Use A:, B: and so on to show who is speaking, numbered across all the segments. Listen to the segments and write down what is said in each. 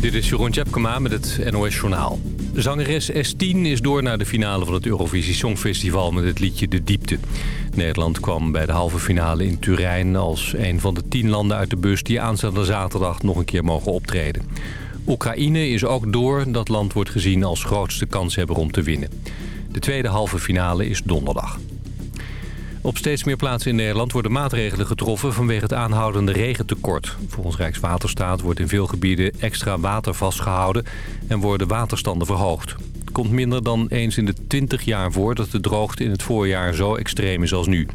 A: Dit is Jeroen Tjepkema met het NOS Journaal. Zangeres S10 is door naar de finale van het Eurovisie Songfestival met het liedje De Diepte. Nederland kwam bij de halve finale in Turijn als een van de tien landen uit de bus... die aanstaande zaterdag nog een keer mogen optreden. Oekraïne is ook door. Dat land wordt gezien als grootste kanshebber om te winnen. De tweede halve finale is donderdag. Op steeds meer plaatsen in Nederland worden maatregelen getroffen vanwege het aanhoudende regentekort. Volgens Rijkswaterstaat wordt in veel gebieden extra water vastgehouden en worden waterstanden verhoogd. Het komt minder dan eens in de 20 jaar voor dat de droogte in het voorjaar zo extreem is als nu.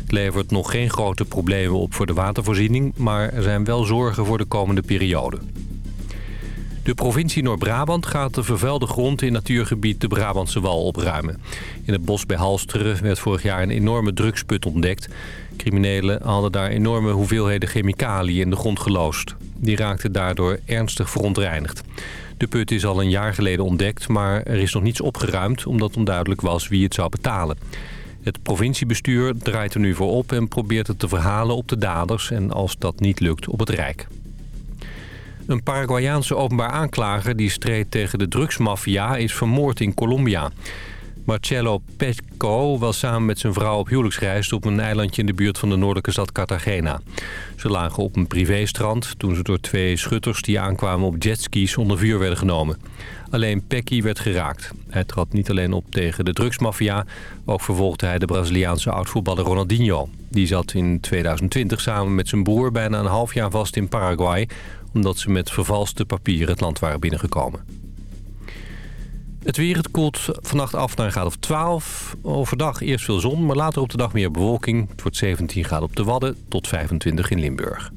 A: Het levert nog geen grote problemen op voor de watervoorziening, maar er zijn wel zorgen voor de komende periode. De provincie Noord-Brabant gaat de vervuilde grond in natuurgebied de Brabantse Wal opruimen. In het bos bij Halsteren werd vorig jaar een enorme drugsput ontdekt. Criminelen hadden daar enorme hoeveelheden chemicaliën in de grond geloosd. Die raakten daardoor ernstig verontreinigd. De put is al een jaar geleden ontdekt, maar er is nog niets opgeruimd... omdat onduidelijk was wie het zou betalen. Het provinciebestuur draait er nu voor op en probeert het te verhalen op de daders... en als dat niet lukt op het Rijk. Een Paraguayaanse openbaar aanklager die streed tegen de drugsmafia is vermoord in Colombia. Marcelo Petco was samen met zijn vrouw op huwelijksreis op een eilandje in de buurt van de noordelijke stad Cartagena. Ze lagen op een privéstrand toen ze door twee schutters die aankwamen op jetskis onder vuur werden genomen. Alleen Pecchi werd geraakt. Hij trad niet alleen op tegen de drugsmafia, ook vervolgde hij de Braziliaanse oudvoetballer Ronaldinho. Die zat in 2020 samen met zijn broer bijna een half jaar vast in Paraguay omdat ze met vervalste papieren het land waren binnengekomen. Het weer, het koelt vannacht af naar een graad of 12. Overdag eerst veel zon, maar later op de dag meer bewolking. Het wordt 17 graden op de Wadden tot 25 in Limburg.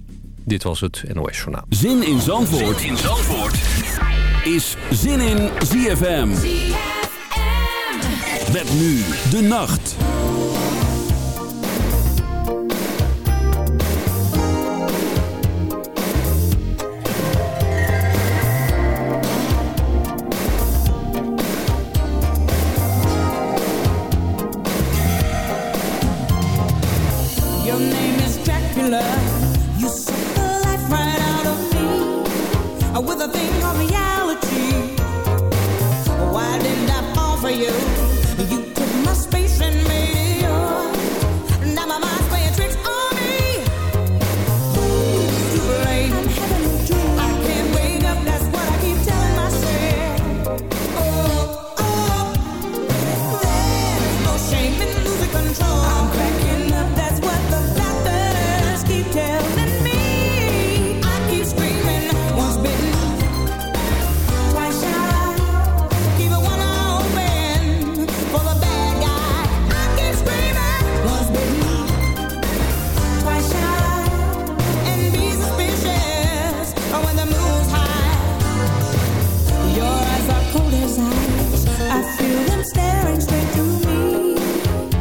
A: Dit was het NOS Journaal.
B: Zin in Zandvoort, zin in Zandvoort. is Zin in ZFM. ZFM. Met nu de nacht.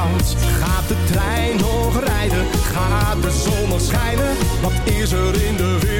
C: Gaat de trein nog rijden? Gaat de zon nog schijnen? Wat is er in de wereld?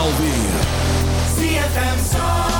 D: alweer. ZFM
E: Zandvoort.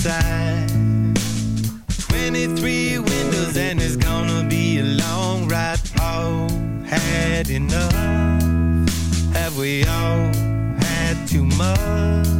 F: inside. 23 windows, and it's gonna be a long ride. All had enough. Have we all had too much?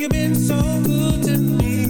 G: You've been so good to me.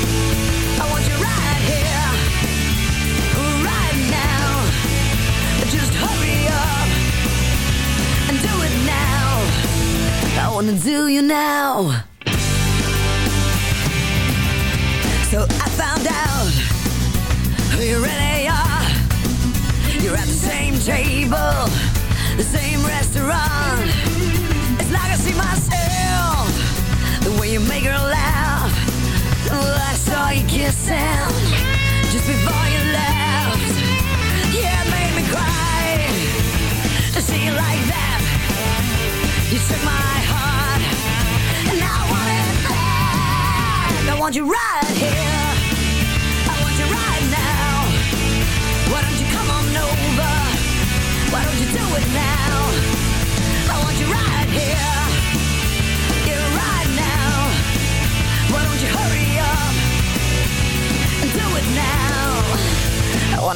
H: Wanna do you now. So I found out who you really are. You're at the same table, the same restaurant. It's like I see myself, the way you make her laugh. Well, I saw you kissing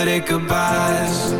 I: good at goodbyes.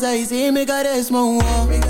I: Zij I
J: me make a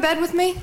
K: Bed with me?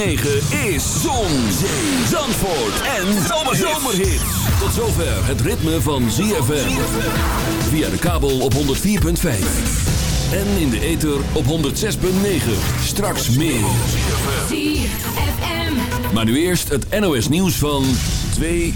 L: 106.9 is Zon, Zee, Zandvoort en Zomerhits. Tot zover het ritme van ZFM. Via de kabel op 104.5. En in de ether op 106.9. Straks meer. Maar nu eerst het NOS nieuws van 2